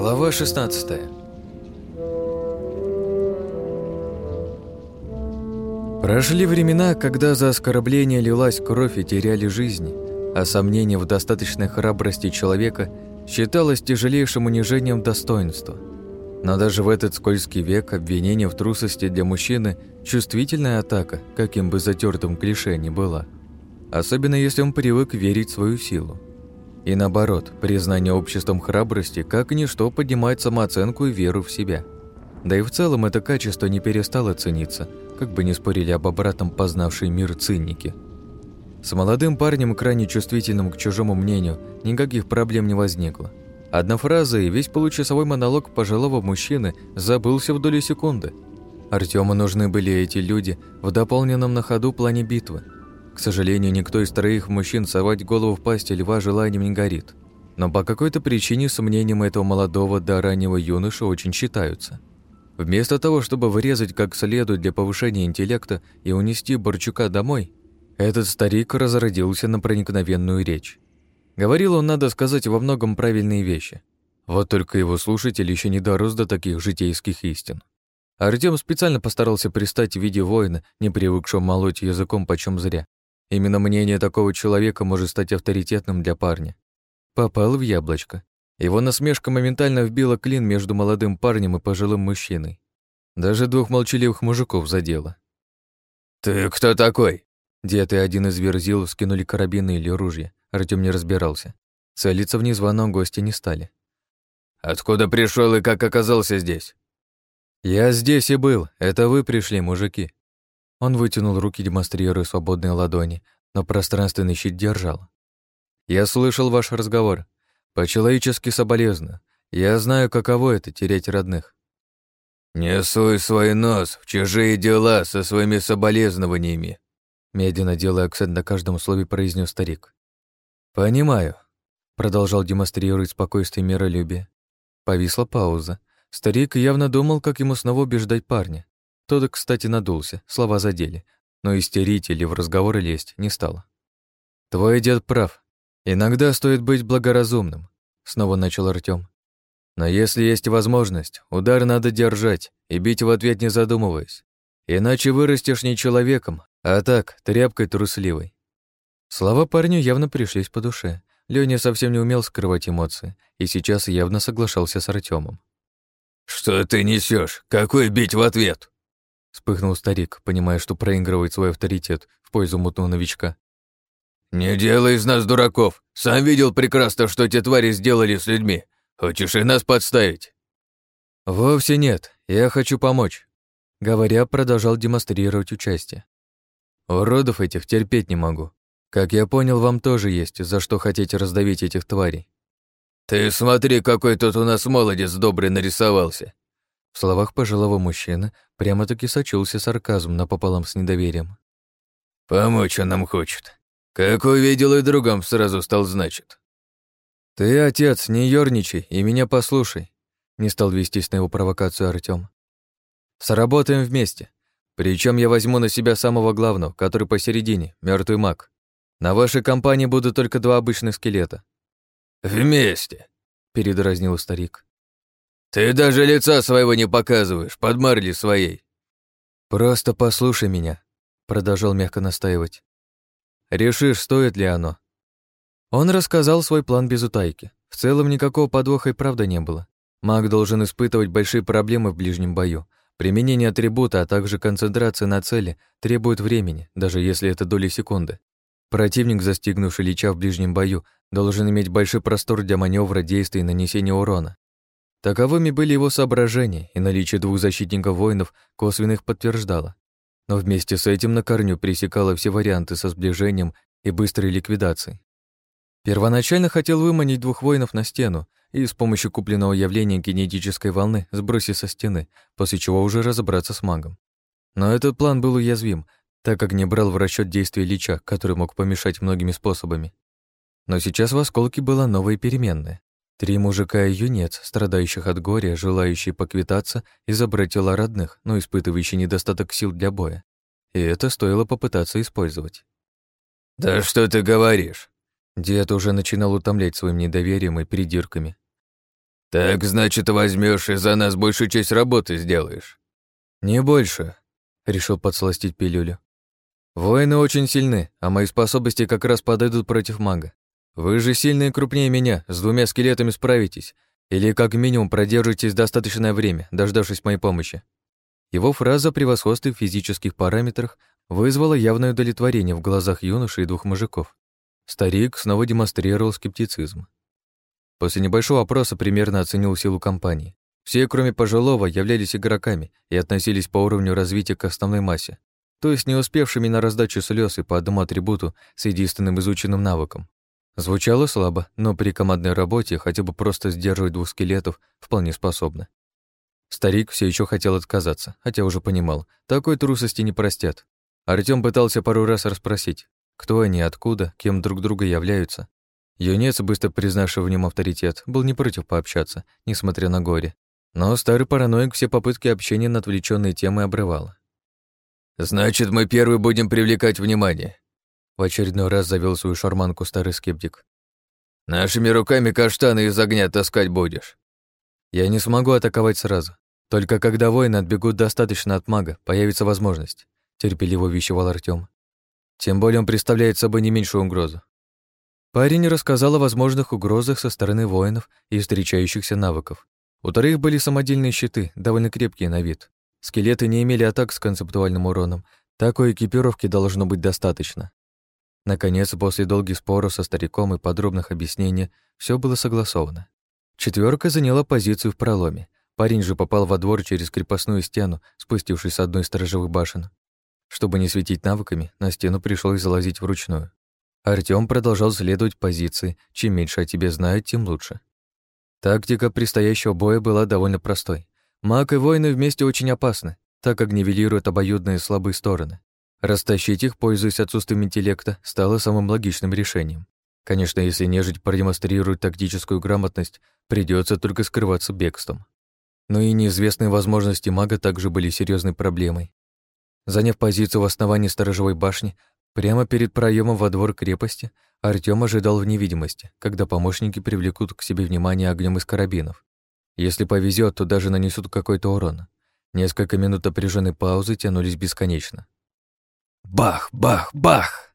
Глава 16 Прошли времена, когда за оскорбление лилась кровь и теряли жизни, а сомнение в достаточной храбрости человека считалось тяжелейшим унижением достоинства. Но даже в этот скользкий век обвинение в трусости для мужчины – чувствительная атака, каким бы затертым клише ни было, Особенно если он привык верить в свою силу. И наоборот, признание обществом храбрости как ничто поднимает самооценку и веру в себя. Да и в целом это качество не перестало цениться, как бы не спорили об обратном познавшие мир цинники. С молодым парнем, крайне чувствительным к чужому мнению, никаких проблем не возникло. Одна фраза и весь получасовой монолог пожилого мужчины забылся в долю секунды. Артему нужны были эти люди в дополненном на ходу плане битвы – к сожалению, никто из троих мужчин совать голову в пасть льва желанием не горит. Но по какой-то причине сомнениям этого молодого до раннего юноши очень считаются. Вместо того, чтобы вырезать как следует для повышения интеллекта и унести Борчука домой, этот старик разродился на проникновенную речь. Говорил он, надо сказать, во многом правильные вещи. Вот только его слушатель еще не дорос до таких житейских истин. Артем специально постарался пристать в виде воина, не привыкшего молоть языком почем зря, Именно мнение такого человека может стать авторитетным для парня. Попал в яблочко. Его насмешка моментально вбила клин между молодым парнем и пожилым мужчиной. Даже двух молчаливых мужиков задело. «Ты кто такой?» Дед и один из верзил скинули карабины или ружья. Артём не разбирался. Целиться в незваном госте не стали. «Откуда пришел и как оказался здесь?» «Я здесь и был. Это вы пришли, мужики», он вытянул руки, демонстрируя свободные ладони, но пространственный щит держал. «Я слышал ваш разговор. По-человечески соболезно. Я знаю, каково это — терять родных». «Не суй свой нос в чужие дела со своими соболезнованиями», медленно делая акцент на каждом слове, произнес старик. «Понимаю», — продолжал демонстрировать спокойствие и миролюбие. Повисла пауза. Старик явно думал, как ему снова убеждать парня. Тодда, кстати, надулся, слова задели, но истерить или в разговоры лезть не стало. «Твой дед прав. Иногда стоит быть благоразумным», — снова начал Артём. «Но если есть возможность, удар надо держать и бить в ответ не задумываясь. Иначе вырастешь не человеком, а так, тряпкой трусливой». Слова парню явно пришлись по душе. Лёня совсем не умел скрывать эмоции и сейчас явно соглашался с Артёмом. «Что ты несёшь? Какой бить в ответ?» Вспыхнул старик, понимая, что проигрывает свой авторитет в пользу мутного новичка. «Не делай из нас дураков! Сам видел прекрасно, что эти твари сделали с людьми. Хочешь и нас подставить?» «Вовсе нет. Я хочу помочь», — говоря, продолжал демонстрировать участие. «Уродов этих терпеть не могу. Как я понял, вам тоже есть, за что хотите раздавить этих тварей». «Ты смотри, какой тут у нас молодец добрый нарисовался. В словах пожилого мужчины прямо-таки сочился сарказм напополам с недоверием. «Помочь он нам хочет. Как увидел и другом сразу стал, значит». «Ты, отец, не ёрничай и меня послушай», — не стал вестись на его провокацию Артём. «Сработаем вместе. Причем я возьму на себя самого главного, который посередине, мертвый маг. На вашей компании будут только два обычных скелета». «Вместе», — передразнил старик. Ты даже лица своего не показываешь, под марли своей. Просто послушай меня, продолжал мягко настаивать. Решишь, стоит ли оно. Он рассказал свой план без утайки. В целом никакого подвоха и правда не было. Маг должен испытывать большие проблемы в ближнем бою. Применение атрибута, а также концентрация на цели требует времени, даже если это доли секунды. Противник, застигнувший Лича в ближнем бою, должен иметь большой простор для маневра, действий и нанесения урона. Таковыми были его соображения, и наличие двух защитников воинов косвенных подтверждало. Но вместе с этим на корню пресекало все варианты со сближением и быстрой ликвидацией. Первоначально хотел выманить двух воинов на стену и с помощью купленного явления кинетической волны сбросить со стены, после чего уже разобраться с магом. Но этот план был уязвим, так как не брал в расчет действия Лича, который мог помешать многими способами. Но сейчас в осколке была новая переменная. Три мужика и юнец, страдающих от горя, желающие поквитаться и забрать тела родных, но испытывающие недостаток сил для боя. И это стоило попытаться использовать. «Да что ты говоришь?» Дед уже начинал утомлять своим недоверием и придирками. «Так, значит, возьмешь и за нас большую часть работы сделаешь?» «Не больше», — решил подсластить пилюлю. «Воины очень сильны, а мои способности как раз подойдут против мага. Вы же сильно и крупнее меня, с двумя скелетами справитесь. Или как минимум продержитесь достаточное время, дождавшись моей помощи». Его фраза о превосходстве в физических параметрах вызвала явное удовлетворение в глазах юноши и двух мужиков. Старик снова демонстрировал скептицизм. После небольшого опроса примерно оценил силу компании. Все, кроме пожилого, являлись игроками и относились по уровню развития к основной массе, то есть не успевшими на раздачу слез и по одному атрибуту с единственным изученным навыком. Звучало слабо, но при командной работе хотя бы просто сдерживать двух скелетов вполне способно. Старик все еще хотел отказаться, хотя уже понимал, такой трусости не простят. Артём пытался пару раз расспросить, кто они, откуда, кем друг друга являются. Юнец, быстро признавший в нем авторитет, был не против пообщаться, несмотря на горе. Но старый параноик все попытки общения на отвлеченные темы обрывал. «Значит, мы первый будем привлекать внимание. В очередной раз завел свою шарманку старый скептик. «Нашими руками каштаны из огня таскать будешь». «Я не смогу атаковать сразу. Только когда воины отбегут достаточно от мага, появится возможность», — терпеливо вещевал Артём. «Тем более он представляет собой не меньшую угрозу». Парень рассказал о возможных угрозах со стороны воинов и встречающихся навыков. У вторых были самодельные щиты, довольно крепкие на вид. Скелеты не имели атак с концептуальным уроном, такой экипировки должно быть достаточно. Наконец, после долгих споров со стариком и подробных объяснений, все было согласовано. Четверка заняла позицию в проломе. Парень же попал во двор через крепостную стену, спустившись с одной сторожевых башен. Чтобы не светить навыками, на стену пришлось залазить вручную. Артём продолжал следовать позиции. Чем меньше о тебе знают, тем лучше. Тактика предстоящего боя была довольно простой. Маг и воины вместе очень опасны, так как нивелируют обоюдные слабые стороны. Растащить их, пользуясь отсутствием интеллекта, стало самым логичным решением. Конечно, если нежить продемонстрирует тактическую грамотность, придется только скрываться бегством. Но и неизвестные возможности мага также были серьезной проблемой. Заняв позицию в основании сторожевой башни, прямо перед проемом во двор крепости, Артём ожидал в невидимости, когда помощники привлекут к себе внимание огнем из карабинов. Если повезет, то даже нанесут какой-то урон. Несколько минут напряженной паузы тянулись бесконечно. Бах, бах, бах!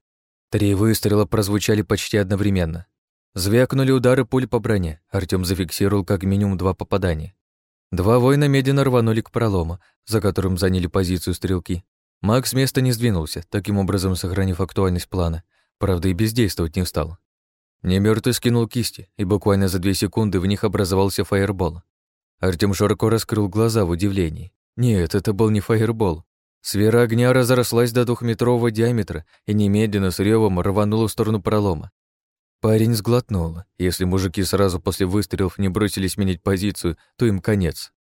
Три выстрела прозвучали почти одновременно. Звякнули удары пуль по броне. Артём зафиксировал как минимум два попадания. Два воина медленно рванули к пролому, за которым заняли позицию стрелки. Макс места не сдвинулся, таким образом сохранив актуальность плана. Правда, и бездействовать не стал. Немёртый скинул кисти, и буквально за две секунды в них образовался фаербол. Артём широко раскрыл глаза в удивлении. Нет, это был не фаербол. Сфера огня разрослась до двухметрового диаметра и немедленно с ревом рванула в сторону пролома. Парень сглотнул. Если мужики сразу после выстрелов не бросились менять позицию, то им конец.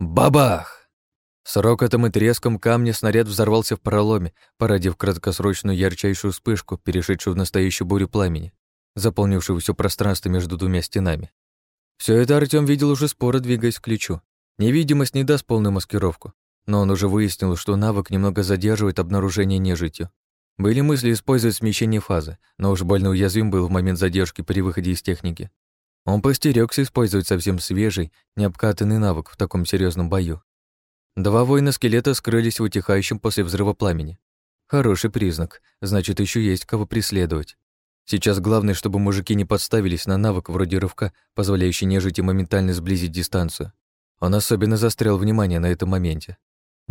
Бабах! С рокотом и треском камня снаряд взорвался в проломе, породив краткосрочную ярчайшую вспышку, перешедшую в настоящую бурю пламени, заполнившую все пространство между двумя стенами. Все это Артём видел уже споро, двигаясь к ключу. Невидимость не даст полную маскировку, но он уже выяснил, что навык немного задерживает обнаружение нежитью. Были мысли использовать смещение фазы, но уж больно уязвим был в момент задержки при выходе из техники. Он постерегся использовать совсем свежий, необкатанный навык в таком серьезном бою. Два воина-скелета скрылись в утихающем после взрыва пламени. Хороший признак, значит, еще есть кого преследовать. Сейчас главное, чтобы мужики не подставились на навык вроде рывка, позволяющий нежити моментально сблизить дистанцию. Он особенно застрял внимание на этом моменте.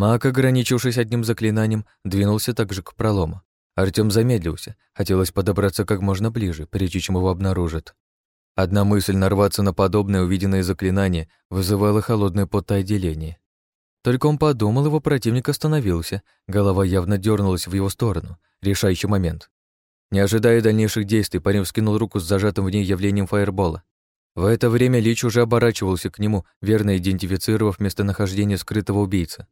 Маг, ограничившись одним заклинанием, двинулся также к пролому. Артём замедлился, хотелось подобраться как можно ближе, прежде чем его обнаружат. Одна мысль нарваться на подобное увиденное заклинание вызывала холодное потоотделение. Только он подумал, его противник остановился, голова явно дернулась в его сторону. Решающий момент. Не ожидая дальнейших действий, парень вскинул руку с зажатым в ней явлением фаербола. В это время Лич уже оборачивался к нему, верно идентифицировав местонахождение скрытого убийцы.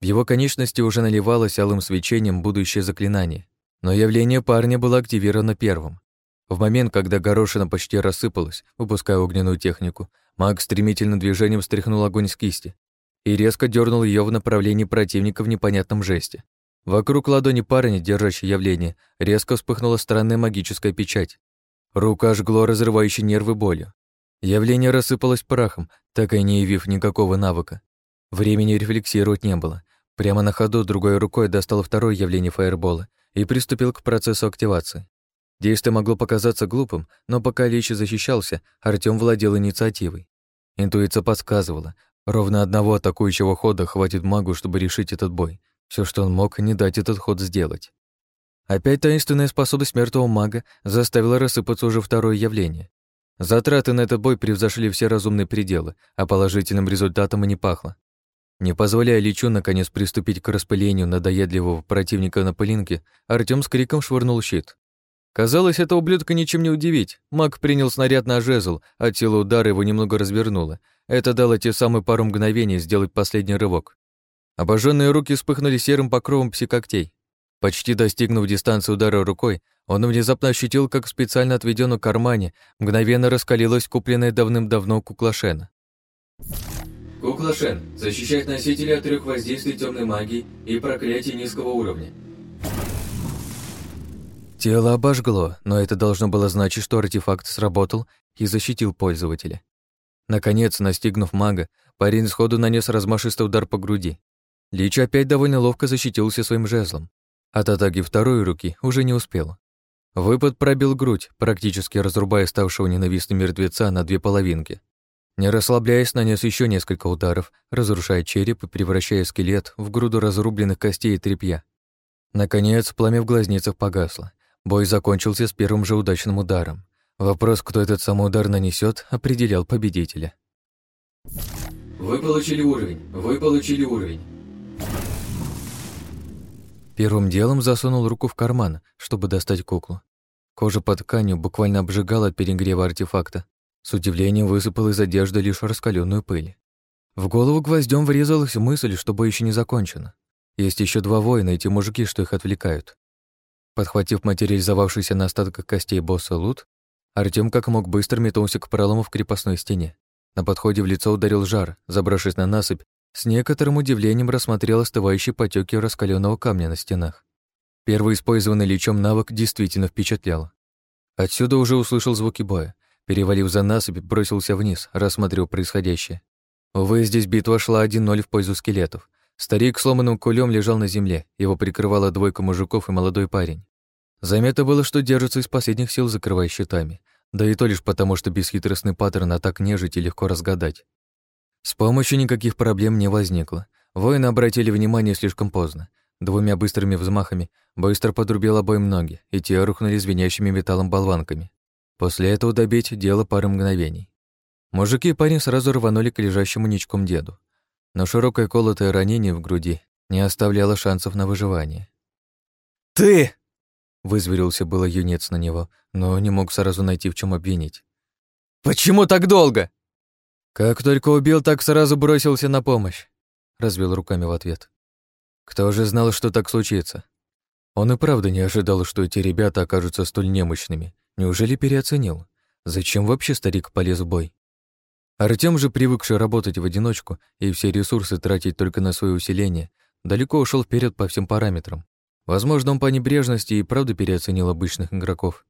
В его конечности уже наливалось алым свечением будущее заклинание, но явление парня было активировано первым. В момент, когда горошина почти рассыпалась, выпуская огненную технику, маг стремительным движением стряхнул огонь с кисти и резко дернул ее в направлении противника в непонятном жесте. Вокруг ладони парня, держащей явление, резко вспыхнула странная магическая печать. Рука жгло разрывающей нервы болью. Явление рассыпалось прахом, так и не явив никакого навыка. Времени рефлексировать не было. Прямо на ходу другой рукой достал второе явление фаербола и приступил к процессу активации. Действие могло показаться глупым, но пока Лич защищался, Артём владел инициативой. Интуиция подсказывала, ровно одного атакующего хода хватит магу, чтобы решить этот бой. Все, что он мог, не дать этот ход сделать. Опять таинственная способность мертвого мага заставила рассыпаться уже второе явление. Затраты на этот бой превзошли все разумные пределы, а положительным результатом и не пахло. Не позволяя Личу наконец приступить к распылению надоедливого противника на пылинке, Артём с криком швырнул щит. Казалось, это ублюдка ничем не удивить. Маг принял снаряд на жезл, а тело удара его немного развернуло. Это дало те самые пару мгновений сделать последний рывок. Обожженные руки вспыхнули серым покровом псикогтей. Почти достигнув дистанции удара рукой, он внезапно ощутил, как специально отведённую кармане мгновенно раскалилась купленная давным-давно куклашена. Кукла Шен защищает носителя от трех воздействий темной магии и проклятий низкого уровня. Тело обожгло, но это должно было значить, что артефакт сработал и защитил пользователя. Наконец, настигнув мага, парень сходу нанес размашистый удар по груди. Лич опять довольно ловко защитился своим жезлом. От атаки второй руки уже не успел. Выпад пробил грудь, практически разрубая ставшего ненавистным мертвеца на две половинки. Не расслабляясь, нанес еще несколько ударов, разрушая череп и превращая скелет в груду разрубленных костей и тряпья. Наконец, пламя в глазницах погасло. Бой закончился с первым же удачным ударом. Вопрос, кто этот самый удар нанесет, определял победителя. Вы получили уровень, вы получили уровень. Первым делом засунул руку в карман, чтобы достать куклу. Кожа под тканью буквально обжигала от перегрева артефакта, с удивлением высыпал из одежды лишь раскаленную пыль. В голову гвоздем врезалась мысль, что бой еще не закончено. Есть еще два воина, эти мужики, что их отвлекают. Подхватив материализовавшийся на остатках костей босса лут, Артем как мог быстро метнулся к пролому в крепостной стене. На подходе в лицо ударил жар, забравшись на насыпь, с некоторым удивлением рассмотрел остывающие потеки раскаленного камня на стенах. Первый использованный лечом навык действительно впечатлял. Отсюда уже услышал звуки боя, Перевалив за насыпь, бросился вниз, рассмотрел происходящее. Увы, здесь битва шла 1-0 в пользу скелетов. Старик сломанным кулем лежал на земле, его прикрывала двойка мужиков и молодой парень. Заметно было, что держатся из последних сил, закрывая щитами. Да и то лишь потому, что бесхитростный паттерн атак и легко разгадать. С помощью никаких проблем не возникло. Воины обратили внимание слишком поздно. Двумя быстрыми взмахами быстро подрубил обоим ноги, и те рухнули звенящими металлом болванками. После этого добить дело пары мгновений. Мужики и парень сразу рванули к лежащему ничком деду, но широкое колотое ранение в груди не оставляло шансов на выживание. «Ты!» — вызверился было юнец на него, но не мог сразу найти, в чем обвинить. «Почему так долго?» «Как только убил, так сразу бросился на помощь», — развел руками в ответ. «Кто же знал, что так случится?» Он и правда не ожидал, что эти ребята окажутся столь немощными, Неужели переоценил? Зачем вообще старик полез в бой? Артем же, привыкший работать в одиночку и все ресурсы тратить только на свое усиление, далеко ушел вперед по всем параметрам. Возможно, он по небрежности и правда переоценил обычных игроков.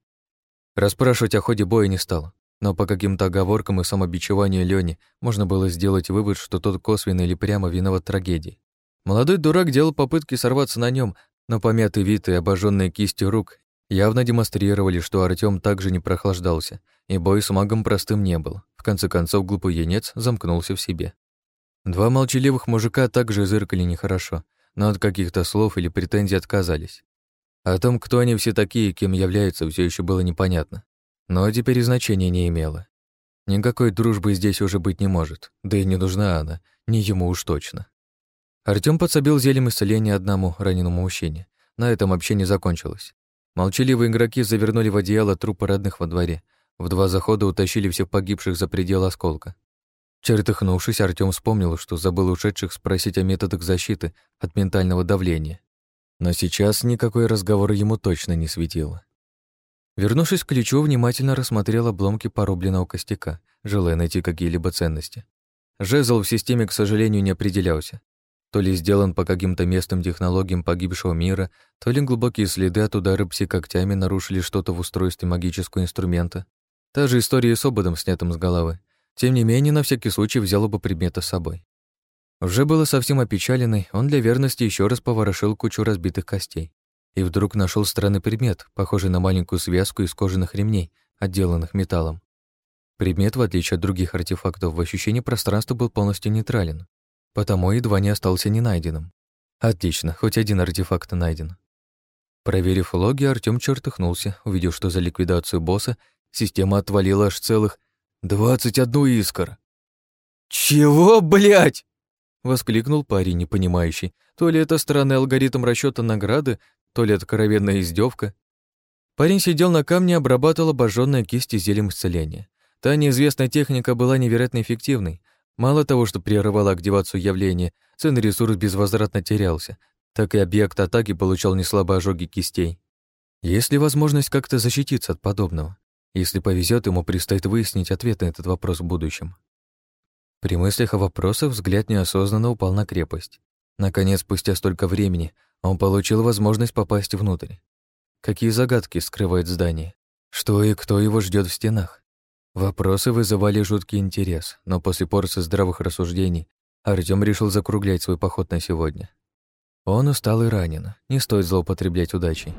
Распрашивать о ходе боя не стал, но по каким-то оговоркам и самобичеванию Лёни можно было сделать вывод, что тот косвенно или прямо виноват трагедии. Молодой дурак делал попытки сорваться на нем, но помятый вид и обожженные кистью рук Явно демонстрировали, что Артём также не прохлаждался, и бой с магом простым не был. В конце концов, глупый енец замкнулся в себе. Два молчаливых мужика также зыркали нехорошо, но от каких-то слов или претензий отказались. О том, кто они все такие и кем являются, все еще было непонятно. Но теперь и значения не имело. Никакой дружбы здесь уже быть не может, да и не нужна она, не ему уж точно. Артём подсобил зельем исцеления одному раненому мужчине. На этом общение закончилось. Молчаливые игроки завернули в одеяло трупы родных во дворе. В два захода утащили всех погибших за предел осколка. Чертыхнувшись, Артём вспомнил, что забыл ушедших спросить о методах защиты от ментального давления. Но сейчас никакой разговор ему точно не светило. Вернувшись к ключу, внимательно рассмотрел обломки порубленного костяка, желая найти какие-либо ценности. Жезл в системе, к сожалению, не определялся то ли сделан по каким-то местным технологиям погибшего мира, то ли глубокие следы от удара пси-когтями нарушили что-то в устройстве магического инструмента. Та же история с ободом, снятым с головы. Тем не менее, на всякий случай взял оба предмета с собой. Уже было совсем опечаленный, он для верности еще раз поворошил кучу разбитых костей. И вдруг нашел странный предмет, похожий на маленькую связку из кожаных ремней, отделанных металлом. Предмет, в отличие от других артефактов, в ощущении пространства был полностью нейтрален потому едва не остался ненайденным. Отлично, хоть один артефакт найден. Проверив логи, Артём чертыхнулся, увидев, что за ликвидацию босса система отвалила аж целых 21 искр. «Чего, блядь?» — воскликнул парень, непонимающий. То ли это странный алгоритм расчета награды, то ли откровенная издевка. Парень сидел на камне, и обрабатывал обожжённые кисти зелем исцеления. Та неизвестная техника была невероятно эффективной. Мало того, что прерывало активацию явления, ценный ресурс безвозвратно терялся, так и объект атаки получал неслабые ожоги кистей. Есть ли возможность как-то защититься от подобного? Если повезет, ему предстоит выяснить ответ на этот вопрос в будущем. При мыслях о вопросах взгляд неосознанно упал на крепость. Наконец, спустя столько времени, он получил возможность попасть внутрь. Какие загадки скрывает здание? Что и кто его ждет в стенах? Вопросы вызывали жуткий интерес, но после порции здравых рассуждений Артём решил закруглять свой поход на сегодня. Он устал и ранен, не стоит злоупотреблять удачей.